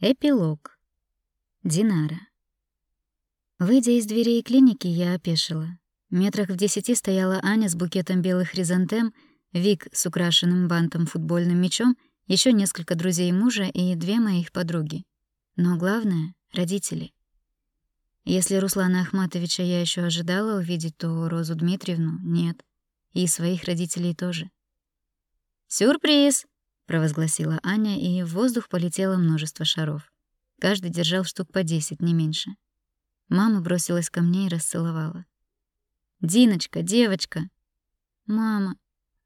Эпилог. Динара. Выйдя из дверей клиники, я опешила. Метрах в десяти стояла Аня с букетом белых хризантем, Вик с украшенным бантом футбольным мячом, еще несколько друзей мужа и две моих подруги. Но главное — родители. Если Руслана Ахматовича я еще ожидала увидеть, то Розу Дмитриевну — нет. И своих родителей тоже. «Сюрприз!» — провозгласила Аня, и в воздух полетело множество шаров. Каждый держал штук по десять, не меньше. Мама бросилась ко мне и расцеловала. «Диночка, девочка!» «Мама!»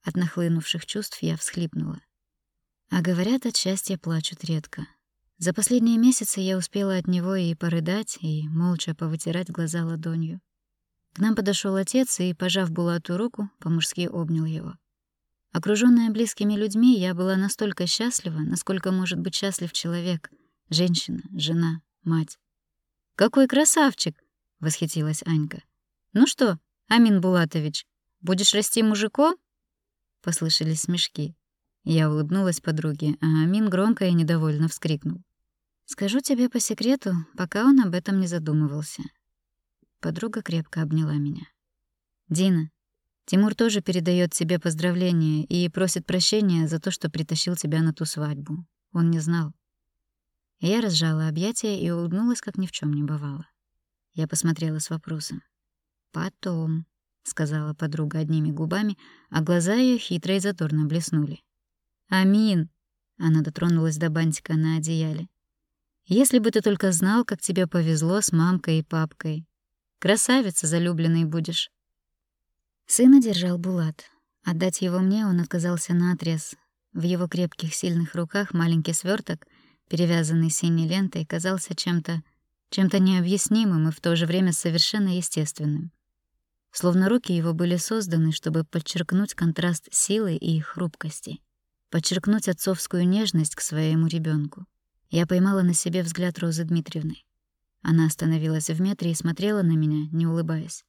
От нахлынувших чувств я всхлипнула. А говорят, от счастья плачут редко. За последние месяцы я успела от него и порыдать, и молча повытирать глаза ладонью. К нам подошел отец и, пожав Булату руку, по-мужски обнял его. Окружённая близкими людьми, я была настолько счастлива, насколько может быть счастлив человек, женщина, жена, мать. «Какой красавчик!» — восхитилась Анька. «Ну что, Амин Булатович, будешь расти мужиком?» Послышались смешки. Я улыбнулась подруге, а Амин громко и недовольно вскрикнул. «Скажу тебе по секрету, пока он об этом не задумывался». Подруга крепко обняла меня. «Дина, Тимур тоже передает тебе поздравления и просит прощения за то, что притащил тебя на ту свадьбу. Он не знал. Я разжала объятия и улыбнулась, как ни в чем не бывало. Я посмотрела с вопросом. «Потом», — сказала подруга одними губами, а глаза ее хитро и задорно блеснули. «Амин!» — она дотронулась до бантика на одеяле. «Если бы ты только знал, как тебе повезло с мамкой и папкой. Красавица залюбленной будешь». Сына держал Булат. Отдать его мне он отказался наотрез. В его крепких, сильных руках маленький сверток, перевязанный синей лентой, казался чем-то чем-то необъяснимым и в то же время совершенно естественным. Словно руки его были созданы, чтобы подчеркнуть контраст силы и хрупкости, подчеркнуть отцовскую нежность к своему ребенку. Я поймала на себе взгляд Розы Дмитриевны. Она остановилась в метре и смотрела на меня, не улыбаясь.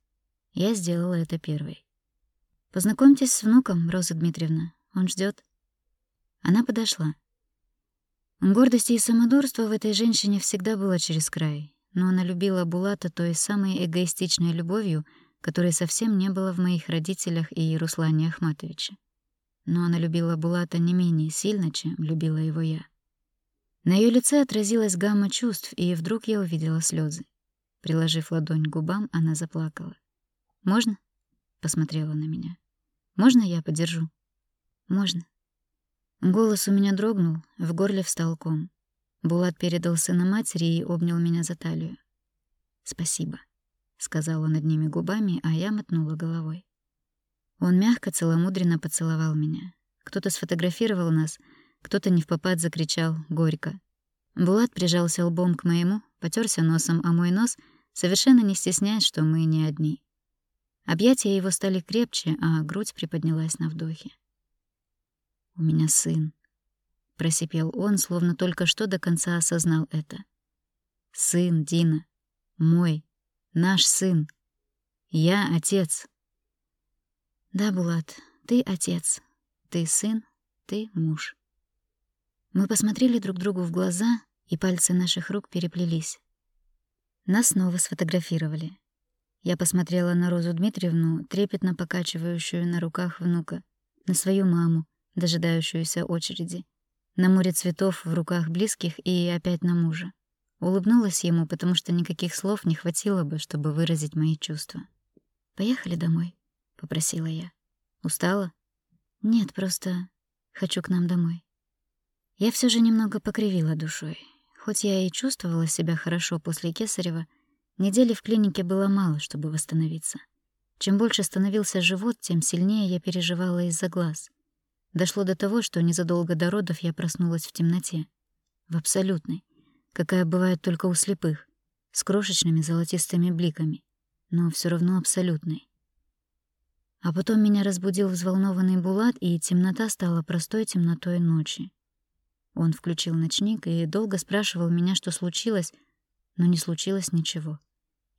Я сделала это первой. Познакомьтесь с внуком, Роза Дмитриевна. Он ждет. Она подошла. Гордости и самодурства в этой женщине всегда было через край, но она любила Булата той самой эгоистичной любовью, которой совсем не было в моих родителях и Руслане Ахматовиче. Но она любила Булата не менее сильно, чем любила его я. На ее лице отразилась гамма чувств, и вдруг я увидела слезы. Приложив ладонь к губам, она заплакала. «Можно?» Посмотрела на меня. Можно я подержу? Можно. Голос у меня дрогнул, в горле встал ком. Булат передал сына матери и обнял меня за талию. «Спасибо», — сказал он одними губами, а я мотнула головой. Он мягко, целомудренно поцеловал меня. Кто-то сфотографировал нас, кто-то не в попад закричал «Горько». Булат прижался лбом к моему, потерся носом о мой нос, совершенно не стесняясь, что мы не одни. Объятия его стали крепче, а грудь приподнялась на вдохе. «У меня сын», — просипел он, словно только что до конца осознал это. «Сын, Дина. Мой. Наш сын. Я отец». «Да, Булат, ты отец. Ты сын, ты муж». Мы посмотрели друг другу в глаза, и пальцы наших рук переплелись. Нас снова сфотографировали. Я посмотрела на Розу Дмитриевну, трепетно покачивающую на руках внука, на свою маму, дожидающуюся очереди, на море цветов в руках близких и опять на мужа. Улыбнулась ему, потому что никаких слов не хватило бы, чтобы выразить мои чувства. «Поехали домой», — попросила я. «Устала?» «Нет, просто хочу к нам домой». Я все же немного покривила душой. Хоть я и чувствовала себя хорошо после Кесарева, Недели в клинике было мало, чтобы восстановиться. Чем больше становился живот, тем сильнее я переживала из-за глаз. Дошло до того, что незадолго до родов я проснулась в темноте. В абсолютной, какая бывает только у слепых, с крошечными золотистыми бликами, но все равно абсолютной. А потом меня разбудил взволнованный Булат, и темнота стала простой темнотой ночи. Он включил ночник и долго спрашивал меня, что случилось, но не случилось ничего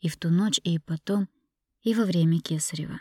и в ту ночь, и потом, и во время Кесарева.